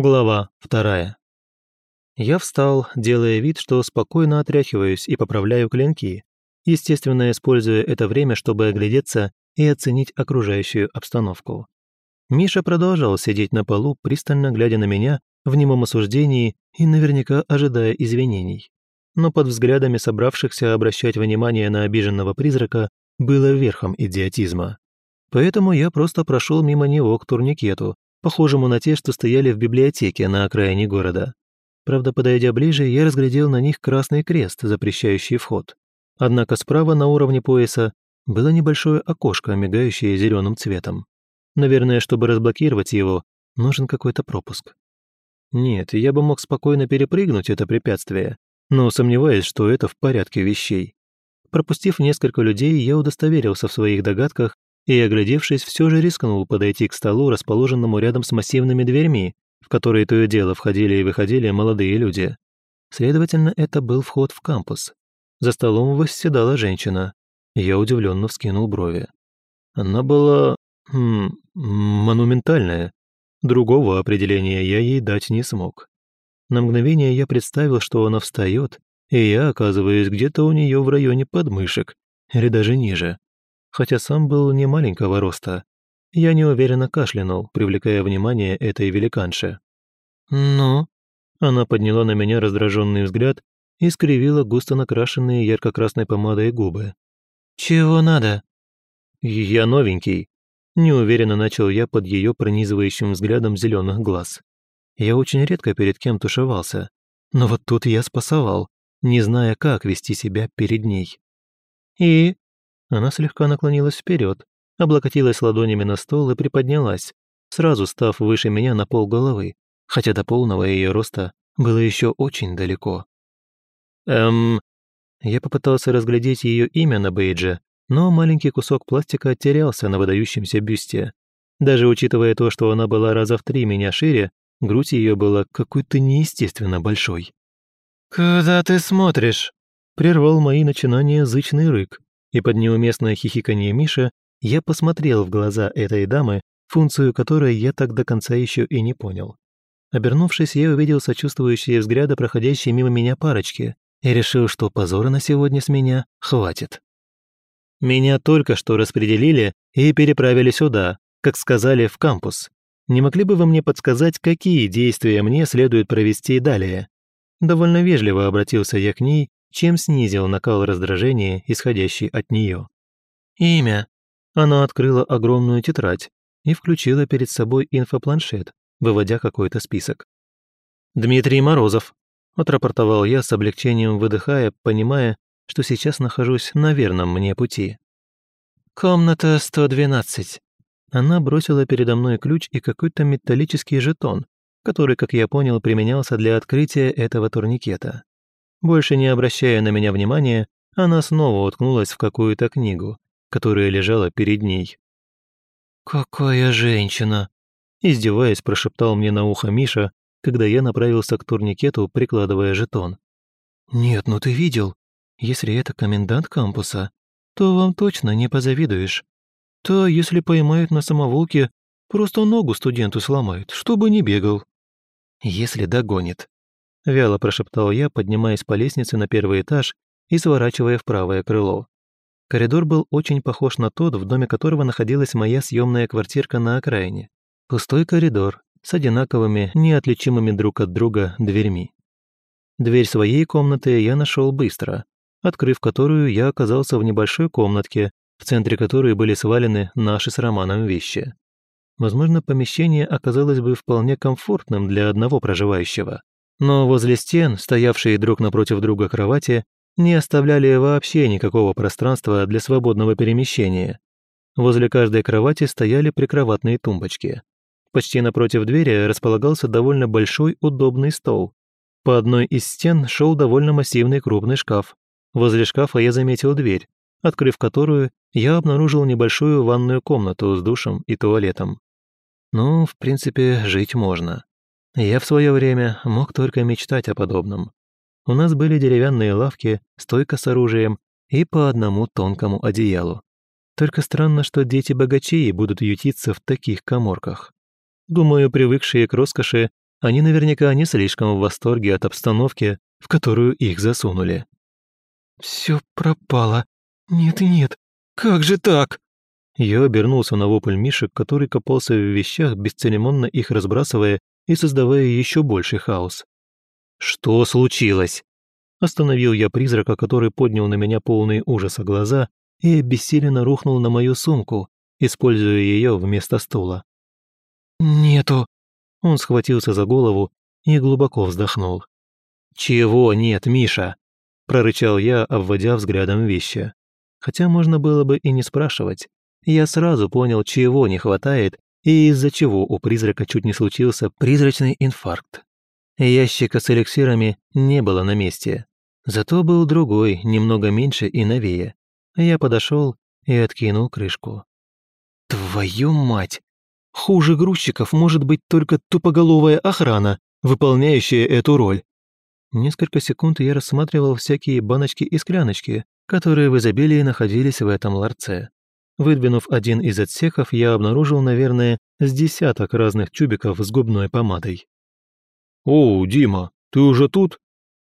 Глава вторая. Я встал, делая вид, что спокойно отряхиваюсь и поправляю клинки, естественно, используя это время, чтобы оглядеться и оценить окружающую обстановку. Миша продолжал сидеть на полу, пристально глядя на меня в немом осуждении и наверняка ожидая извинений. Но под взглядами собравшихся обращать внимание на обиженного призрака было верхом идиотизма. Поэтому я просто прошел мимо него к турникету, похожему на те, что стояли в библиотеке на окраине города. Правда, подойдя ближе, я разглядел на них красный крест, запрещающий вход. Однако справа на уровне пояса было небольшое окошко, мигающее зеленым цветом. Наверное, чтобы разблокировать его, нужен какой-то пропуск. Нет, я бы мог спокойно перепрыгнуть это препятствие, но сомневаюсь, что это в порядке вещей. Пропустив несколько людей, я удостоверился в своих догадках и, оглядевшись, все же рискнул подойти к столу, расположенному рядом с массивными дверьми, в которые то и дело входили и выходили молодые люди. Следовательно, это был вход в кампус. За столом восседала женщина. Я удивленно вскинул брови. Она была... Хм, монументальная. Другого определения я ей дать не смог. На мгновение я представил, что она встает, и я оказываюсь где-то у нее в районе подмышек, или даже ниже хотя сам был не маленького роста. Я неуверенно кашлянул, привлекая внимание этой великанши. «Ну?» Она подняла на меня раздраженный взгляд и скривила густо накрашенные ярко-красной помадой губы. «Чего надо?» «Я новенький», – неуверенно начал я под ее пронизывающим взглядом зеленых глаз. Я очень редко перед кем тушевался, но вот тут я спасовал, не зная, как вести себя перед ней. «И?» Она слегка наклонилась вперед, облокотилась ладонями на стол и приподнялась, сразу став выше меня на пол головы, хотя до полного ее роста было еще очень далеко. Эм... Я попытался разглядеть ее имя на бейдже, но маленький кусок пластика терялся на выдающемся бюсте. Даже учитывая то, что она была раза в три меня шире, грудь ее была какой-то неестественно большой. «Куда ты смотришь?» – прервал мои начинания зычный рык, и под неуместное хихиканье Миши я посмотрел в глаза этой дамы, функцию которой я так до конца еще и не понял. Обернувшись, я увидел сочувствующие взгляды проходящей мимо меня парочки и решил, что позора на сегодня с меня хватит. Меня только что распределили и переправили сюда, как сказали, в кампус. Не могли бы вы мне подсказать, какие действия мне следует провести далее? Довольно вежливо обратился я к ней, чем снизил накал раздражения, исходящий от нее. «Имя». Она открыла огромную тетрадь и включила перед собой инфопланшет, выводя какой-то список. «Дмитрий Морозов», – отрапортовал я с облегчением выдыхая, понимая, что сейчас нахожусь на верном мне пути. «Комната 112». Она бросила передо мной ключ и какой-то металлический жетон, который, как я понял, применялся для открытия этого турникета. Больше не обращая на меня внимания, она снова уткнулась в какую-то книгу, которая лежала перед ней. «Какая женщина!» Издеваясь, прошептал мне на ухо Миша, когда я направился к турникету, прикладывая жетон. «Нет, ну ты видел? Если это комендант кампуса, то вам точно не позавидуешь. То, если поймают на самоволке, просто ногу студенту сломают, чтобы не бегал. Если догонит. Вяло прошептал я, поднимаясь по лестнице на первый этаж и сворачивая в правое крыло. Коридор был очень похож на тот, в доме которого находилась моя съемная квартирка на окраине. Пустой коридор с одинаковыми, неотличимыми друг от друга дверьми. Дверь своей комнаты я нашел быстро, открыв которую я оказался в небольшой комнатке, в центре которой были свалены наши с Романом вещи. Возможно, помещение оказалось бы вполне комфортным для одного проживающего. Но возле стен, стоявшие друг напротив друга кровати, не оставляли вообще никакого пространства для свободного перемещения. Возле каждой кровати стояли прикроватные тумбочки. Почти напротив двери располагался довольно большой удобный стол. По одной из стен шел довольно массивный крупный шкаф. Возле шкафа я заметил дверь, открыв которую, я обнаружил небольшую ванную комнату с душем и туалетом. Ну, в принципе, жить можно. Я в свое время мог только мечтать о подобном. У нас были деревянные лавки, стойка с оружием и по одному тонкому одеялу. Только странно, что дети богачей будут ютиться в таких коморках. Думаю, привыкшие к роскоши, Они наверняка не слишком в восторге от обстановки, в которую их засунули. «Все пропало. Нет и нет. Как же так?» Я обернулся на вопль Мишек, который копался в вещах, бесцеремонно их разбрасывая и создавая еще больший хаос. «Что случилось?» Остановил я призрака, который поднял на меня полные ужаса глаза и обессиленно рухнул на мою сумку, используя ее вместо стула. «Нету». Он схватился за голову и глубоко вздохнул. «Чего нет, Миша?» – прорычал я, обводя взглядом вещи. Хотя можно было бы и не спрашивать. Я сразу понял, чего не хватает и из-за чего у призрака чуть не случился призрачный инфаркт. Ящика с эликсирами не было на месте. Зато был другой, немного меньше и новее. Я подошел и откинул крышку. «Твою мать! Хуже грузчиков может быть только тупоголовая охрана, выполняющая эту роль». Несколько секунд я рассматривал всякие баночки и скляночки, которые в изобилии находились в этом ларце. Выдвинув один из отсеков, я обнаружил, наверное, с десяток разных тюбиков с губной помадой. «О, Дима, ты уже тут?»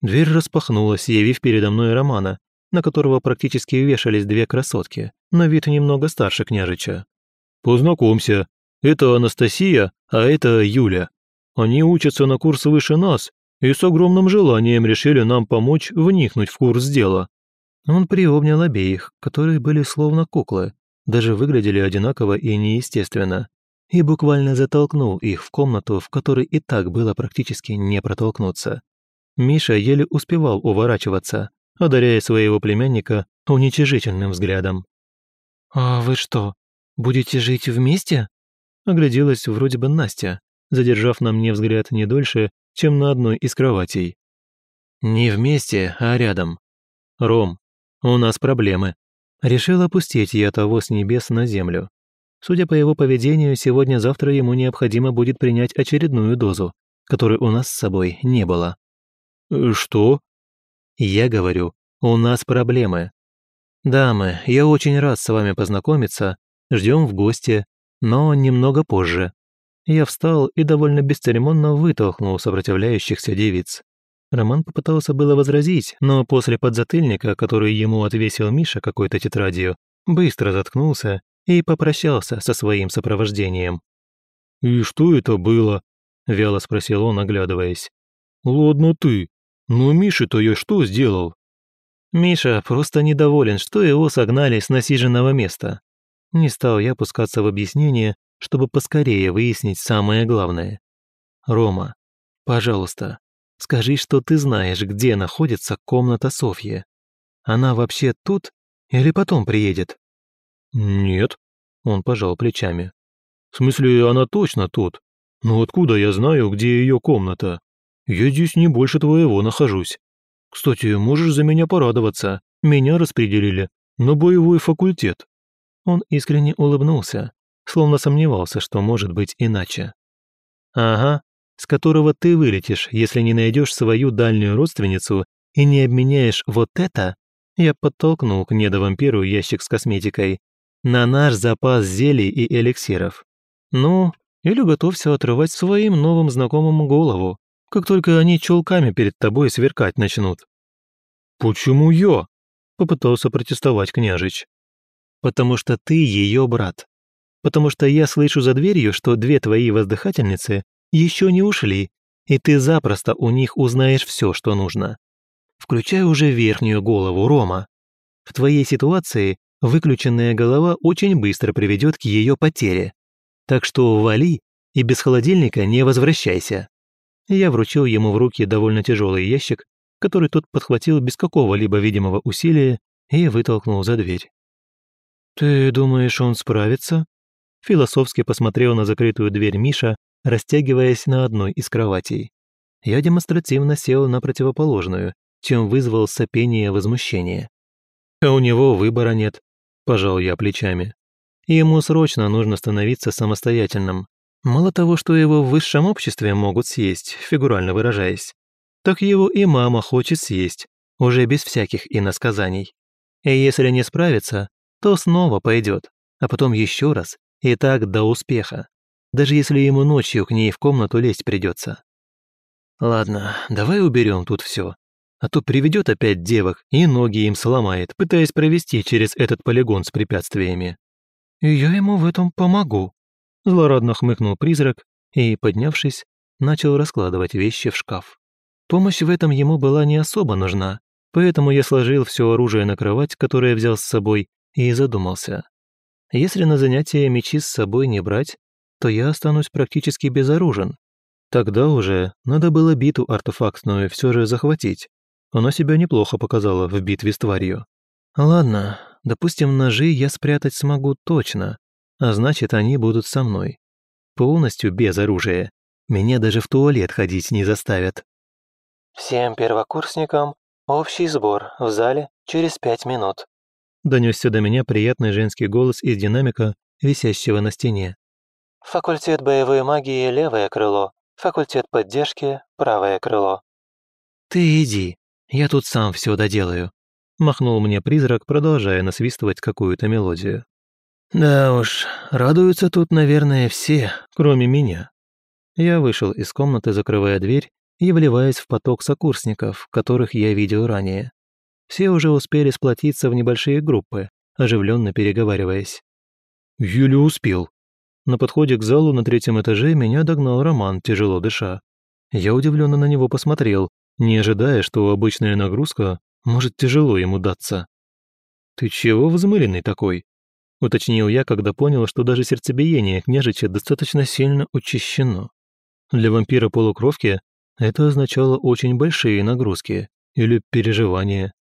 Дверь распахнулась, явив передо мной Романа, на которого практически вешались две красотки, на вид немного старше княжича. «Познакомься, это Анастасия, а это Юля. Они учатся на курс выше нас и с огромным желанием решили нам помочь вникнуть в курс дела». Он приобнял обеих, которые были словно куклы, даже выглядели одинаково и неестественно и буквально затолкнул их в комнату, в которой и так было практически не протолкнуться. Миша еле успевал уворачиваться, одаряя своего племянника уничижительным взглядом. «А вы что, будете жить вместе?» Огляделась вроде бы Настя, задержав на мне взгляд не дольше, чем на одной из кроватей. «Не вместе, а рядом. Ром, у нас проблемы». Решил опустить я того с небес на землю. Судя по его поведению, сегодня-завтра ему необходимо будет принять очередную дозу, которой у нас с собой не было. Э, «Что?» «Я говорю, у нас проблемы. Дамы, я очень рад с вами познакомиться, ждем в гости, но немного позже». Я встал и довольно бесцеремонно вытолкнул сопротивляющихся девиц. Роман попытался было возразить, но после подзатыльника, который ему отвесил Миша какой-то тетрадью, быстро заткнулся и попрощался со своим сопровождением. «И что это было?» – вяло спросил он, оглядываясь. «Ладно ты, но Миша-то я что сделал?» Миша просто недоволен, что его согнали с насиженного места. Не стал я пускаться в объяснение, чтобы поскорее выяснить самое главное. «Рома, пожалуйста, скажи, что ты знаешь, где находится комната Софьи. Она вообще тут или потом приедет?» «Нет», — он пожал плечами. «В смысле, она точно тут. Но откуда я знаю, где ее комната? Я здесь не больше твоего нахожусь. Кстати, можешь за меня порадоваться. Меня распределили на боевой факультет». Он искренне улыбнулся, словно сомневался, что может быть иначе. «Ага, с которого ты вылетишь, если не найдешь свою дальнюю родственницу и не обменяешь вот это?» Я подтолкнул к недовампиру ящик с косметикой на наш запас зелий и эликсиров. Ну, или готовься отрывать своим новым знакомым голову, как только они чулками перед тобой сверкать начнут». «Почему я?» – попытался протестовать княжич. «Потому что ты ее брат. Потому что я слышу за дверью, что две твои воздыхательницы еще не ушли, и ты запросто у них узнаешь все, что нужно. Включай уже верхнюю голову, Рома. В твоей ситуации выключенная голова очень быстро приведет к ее потере. Так что вали и без холодильника не возвращайся. Я вручил ему в руки довольно тяжелый ящик, который тот подхватил без какого-либо видимого усилия и вытолкнул за дверь. «Ты думаешь, он справится?» Философски посмотрел на закрытую дверь Миша, растягиваясь на одной из кроватей. Я демонстративно сел на противоположную, чем вызвал сопение возмущения. А у него выбора нет. Пожал я плечами. Ему срочно нужно становиться самостоятельным. Мало того, что его в высшем обществе могут съесть, фигурально выражаясь, так его и мама хочет съесть, уже без всяких иносказаний. И если не справится, то снова пойдет, а потом еще раз, и так до успеха, даже если ему ночью к ней в комнату лезть придется. Ладно, давай уберем тут все, а то приведет опять девок и ноги им сломает, пытаясь провести через этот полигон с препятствиями. И я ему в этом помогу. Злорадно хмыкнул призрак и, поднявшись, начал раскладывать вещи в шкаф. Помощь в этом ему была не особо нужна, поэтому я сложил все оружие на кровать, которое взял с собой, и задумался. Если на занятия мечи с собой не брать, то я останусь практически безоружен. Тогда уже надо было биту артефактную все же захватить. Она себя неплохо показала в битве с тварью. Ладно, допустим, ножи я спрятать смогу точно, а значит, они будут со мной. Полностью без оружия. Меня даже в туалет ходить не заставят. «Всем первокурсникам общий сбор в зале через пять минут», донесся до меня приятный женский голос из динамика, висящего на стене. «Факультет боевой магии – левое крыло, факультет поддержки – правое крыло». «Ты иди, я тут сам все доделаю», – махнул мне призрак, продолжая насвистывать какую-то мелодию. «Да уж, радуются тут, наверное, все, кроме меня». Я вышел из комнаты, закрывая дверь и вливаясь в поток сокурсников, которых я видел ранее. Все уже успели сплотиться в небольшие группы, оживленно переговариваясь. «Еле успел». На подходе к залу на третьем этаже меня догнал Роман, тяжело дыша. Я удивленно на него посмотрел, не ожидая, что обычная нагрузка может тяжело ему даться. «Ты чего взмыленный такой?» — уточнил я, когда понял, что даже сердцебиение княжича достаточно сильно учащено. Для вампира-полукровки это означало очень большие нагрузки или переживания.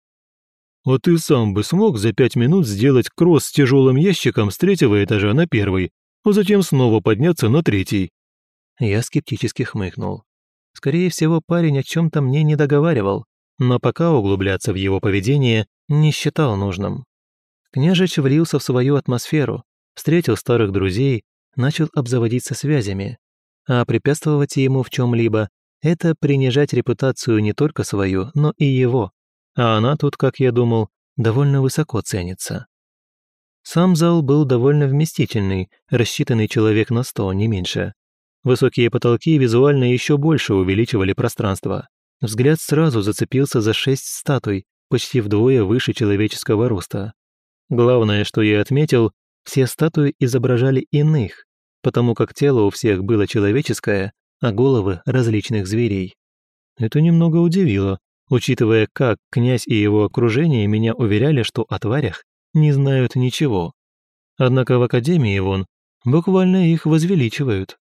«А ты сам бы смог за пять минут сделать кросс с тяжелым ящиком с третьего этажа на первый, а затем снова подняться на третий?» Я скептически хмыкнул. Скорее всего, парень о чем-то мне не договаривал, но пока углубляться в его поведение не считал нужным. Княжич влился в свою атмосферу, встретил старых друзей, начал обзаводиться связями, а препятствовать ему в чем-либо – это принижать репутацию не только свою, но и его, а она тут, как я думал, довольно высоко ценится. Сам зал был довольно вместительный, рассчитанный человек на сто, не меньше. Высокие потолки визуально еще больше увеличивали пространство. Взгляд сразу зацепился за шесть статуй, почти вдвое выше человеческого роста. Главное, что я отметил, все статуи изображали иных, потому как тело у всех было человеческое, а головы различных зверей. Это немного удивило, учитывая, как князь и его окружение меня уверяли, что о тварях не знают ничего. Однако в Академии вон буквально их возвеличивают.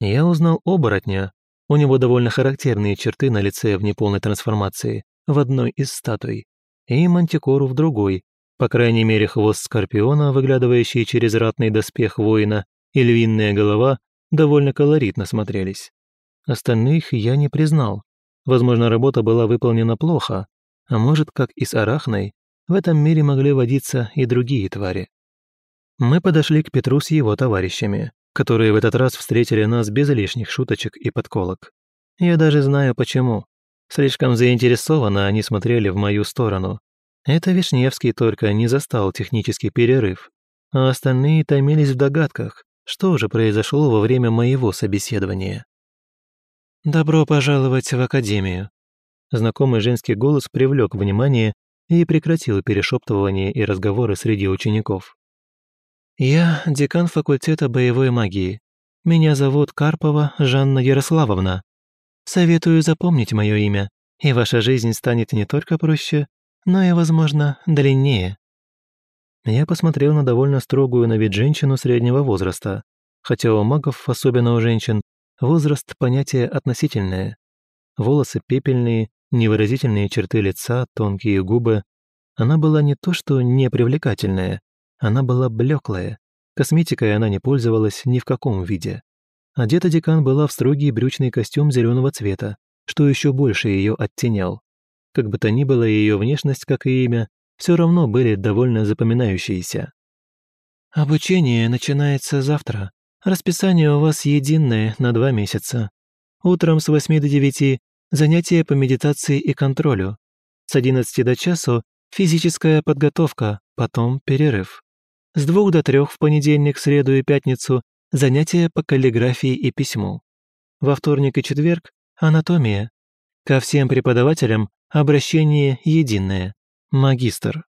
Я узнал оборотня. У него довольно характерные черты на лице в неполной трансформации, в одной из статуй, и мантикору в другой, по крайней мере хвост скорпиона, выглядывающий через ратный доспех воина, и львиная голова довольно колоритно смотрелись. Остальных я не признал. Возможно, работа была выполнена плохо, а может, как и с Арахной, в этом мире могли водиться и другие твари. Мы подошли к Петру с его товарищами которые в этот раз встретили нас без лишних шуточек и подколок. Я даже знаю почему. Слишком заинтересованно они смотрели в мою сторону. Это Вишневский только не застал технический перерыв, а остальные томились в догадках, что же произошло во время моего собеседования. «Добро пожаловать в Академию». Знакомый женский голос привлек внимание и прекратил перешептывание и разговоры среди учеников. «Я декан факультета боевой магии. Меня зовут Карпова Жанна Ярославовна. Советую запомнить мое имя, и ваша жизнь станет не только проще, но и, возможно, длиннее». Я посмотрел на довольно строгую на вид женщину среднего возраста, хотя у магов, особенно у женщин, возраст – понятие относительное. Волосы пепельные, невыразительные черты лица, тонкие губы. Она была не то что непривлекательная, она была блеклая, косметикой она не пользовалась ни в каком виде. Одета декан была в строгий брючный костюм зеленого цвета, что еще больше ее оттенял. Как бы то ни было, ее внешность, как и имя, все равно были довольно запоминающиеся. «Обучение начинается завтра. Расписание у вас единое на два месяца. Утром с 8 до 9 занятия по медитации и контролю. С 11 до часу физическая подготовка, потом перерыв. С двух до трех в понедельник, среду и пятницу занятия по каллиграфии и письму. Во вторник и четверг анатомия. Ко всем преподавателям обращение единое – магистр.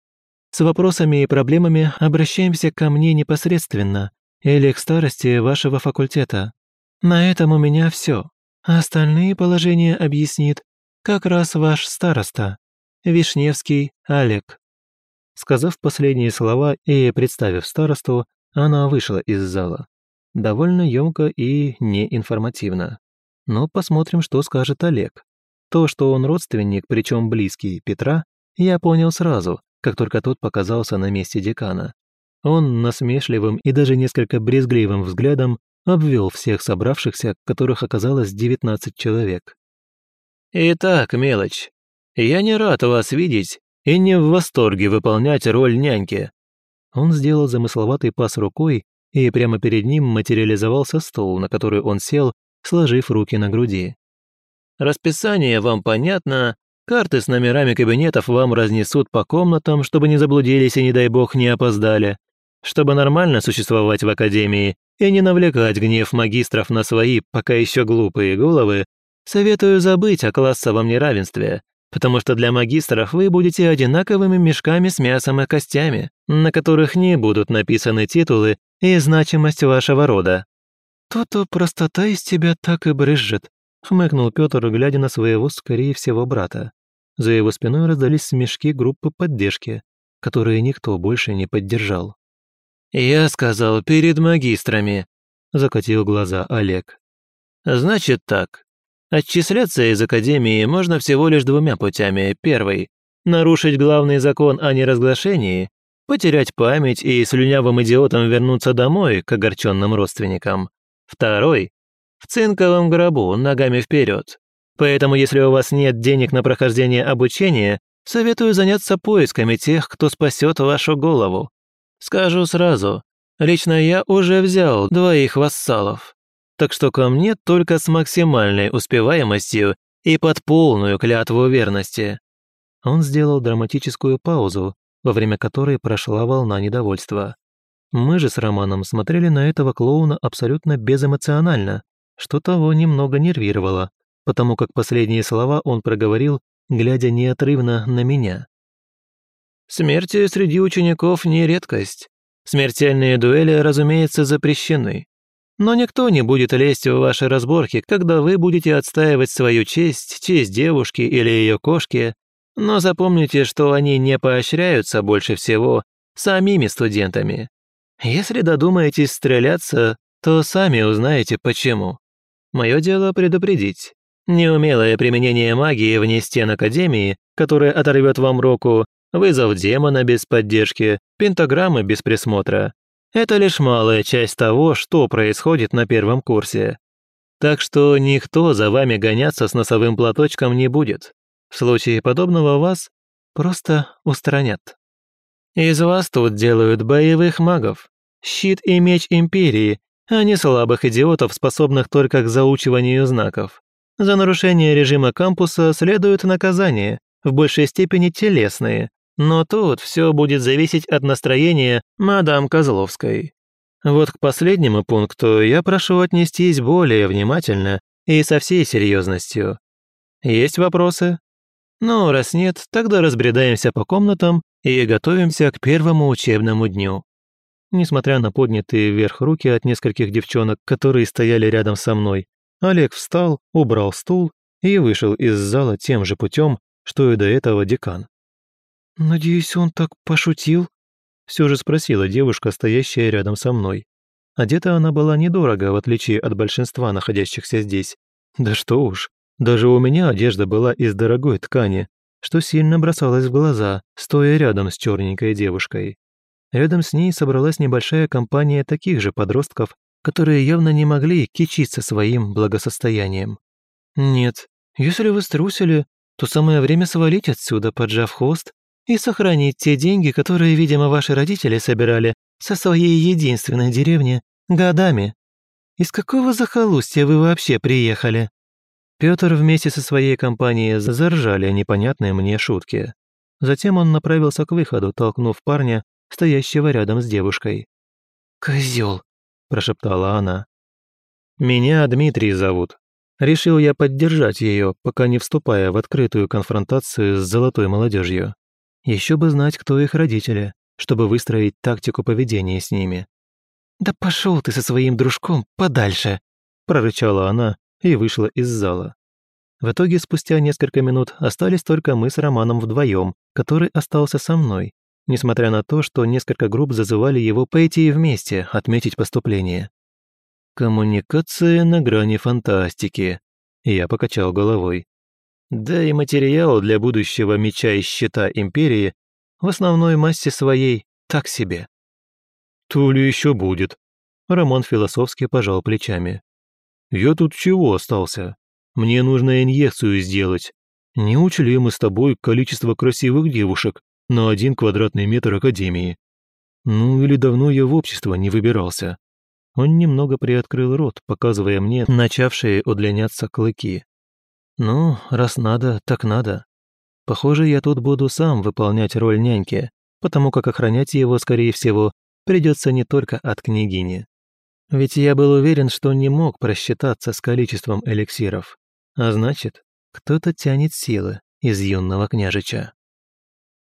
С вопросами и проблемами обращаемся ко мне непосредственно или к старости вашего факультета. На этом у меня все. Остальные положения объяснит как раз ваш староста, Вишневский Олег». Сказав последние слова и представив старосту, она вышла из зала. Довольно емко и неинформативно. Но посмотрим, что скажет Олег. То, что он родственник, причем близкий Петра, я понял сразу, как только тот показался на месте декана. Он насмешливым и даже несколько брезгливым взглядом обвел всех собравшихся, которых оказалось 19 человек. «Итак, мелочь, я не рад вас видеть и не в восторге выполнять роль няньки». Он сделал замысловатый пас рукой, и прямо перед ним материализовался стол, на который он сел, сложив руки на груди. «Расписание вам понятно, карты с номерами кабинетов вам разнесут по комнатам, чтобы не заблудились и, не дай бог, не опоздали. Чтобы нормально существовать в академии и не навлекать гнев магистров на свои, пока еще глупые головы, советую забыть о классовом неравенстве, потому что для магистров вы будете одинаковыми мешками с мясом и костями, на которых не будут написаны титулы и значимость вашего рода». «То-то простота из тебя так и брызжет», — хмыкнул Петр, глядя на своего, скорее всего, брата. За его спиной раздались смешки группы поддержки, которые никто больше не поддержал. «Я сказал, перед магистрами», — закатил глаза Олег. «Значит так. Отчисляться из академии можно всего лишь двумя путями. Первый — нарушить главный закон о неразглашении, потерять память и слюнявым идиотом вернуться домой к огорченным родственникам. Второй — в цинковом гробу, ногами вперед. Поэтому, если у вас нет денег на прохождение обучения, советую заняться поисками тех, кто спасет вашу голову. Скажу сразу, лично я уже взял двоих вассалов. Так что ко мне только с максимальной успеваемостью и под полную клятву верности». Он сделал драматическую паузу, во время которой прошла волна недовольства. Мы же с Романом смотрели на этого клоуна абсолютно безэмоционально, что того немного нервировало, потому как последние слова он проговорил, глядя неотрывно на меня. Смерти среди учеников не редкость. Смертельные дуэли, разумеется, запрещены. Но никто не будет лезть в ваши разборки, когда вы будете отстаивать свою честь, честь девушки или ее кошки. Но запомните, что они не поощряются больше всего самими студентами. Если додумаетесь стреляться, то сами узнаете почему. Мое дело предупредить. Неумелое применение магии вне стен Академии, которое оторвет вам руку, вызов демона без поддержки, пентаграммы без присмотра. Это лишь малая часть того, что происходит на первом курсе. Так что никто за вами гоняться с носовым платочком не будет. В случае подобного вас просто устранят. Из вас тут делают боевых магов. Щит и меч Империи, а не слабых идиотов, способных только к заучиванию знаков. За нарушение режима кампуса следует наказание, в большей степени телесные, но тут все будет зависеть от настроения мадам Козловской. Вот к последнему пункту я прошу отнестись более внимательно и со всей серьезностью. Есть вопросы? Ну, раз нет, тогда разбредаемся по комнатам и готовимся к первому учебному дню. Несмотря на поднятые вверх руки от нескольких девчонок, которые стояли рядом со мной, Олег встал, убрал стул и вышел из зала тем же путем, что и до этого декан. «Надеюсь, он так пошутил?» Все же спросила девушка, стоящая рядом со мной. Одета она была недорого, в отличие от большинства находящихся здесь. Да что уж, даже у меня одежда была из дорогой ткани, что сильно бросалось в глаза, стоя рядом с черненькой девушкой. Рядом с ней собралась небольшая компания таких же подростков, которые явно не могли кичиться своим благосостоянием. «Нет, если вы струсили, то самое время свалить отсюда, поджав хвост и сохранить те деньги, которые, видимо, ваши родители собирали со своей единственной деревни годами. Из какого захолустья вы вообще приехали?» Пётр вместе со своей компанией заржали непонятные мне шутки. Затем он направился к выходу, толкнув парня, стоящего рядом с девушкой. «Козёл», – прошептала она. «Меня Дмитрий зовут», Решил я поддержать ее, пока не вступая в открытую конфронтацию с золотой молодежью. Еще бы знать, кто их родители, чтобы выстроить тактику поведения с ними. «Да пошел ты со своим дружком подальше!» прорычала она и вышла из зала. В итоге, спустя несколько минут, остались только мы с Романом вдвоем, который остался со мной, несмотря на то, что несколько групп зазывали его пойти вместе отметить поступление. Коммуникация на грани фантастики. Я покачал головой. Да и материал для будущего меча и щита Империи в основной массе своей так себе. То ли еще будет. Роман философски пожал плечами. Я тут чего остался? Мне нужно инъекцию сделать. Не учли мы с тобой количество красивых девушек на один квадратный метр Академии. Ну или давно я в общество не выбирался. Он немного приоткрыл рот, показывая мне начавшие удлиняться клыки. «Ну, раз надо, так надо. Похоже, я тут буду сам выполнять роль няньки, потому как охранять его, скорее всего, придется не только от княгини. Ведь я был уверен, что не мог просчитаться с количеством эликсиров. А значит, кто-то тянет силы из юного княжича.